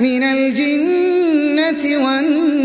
مِنَ الْجِنَّةِ والنار.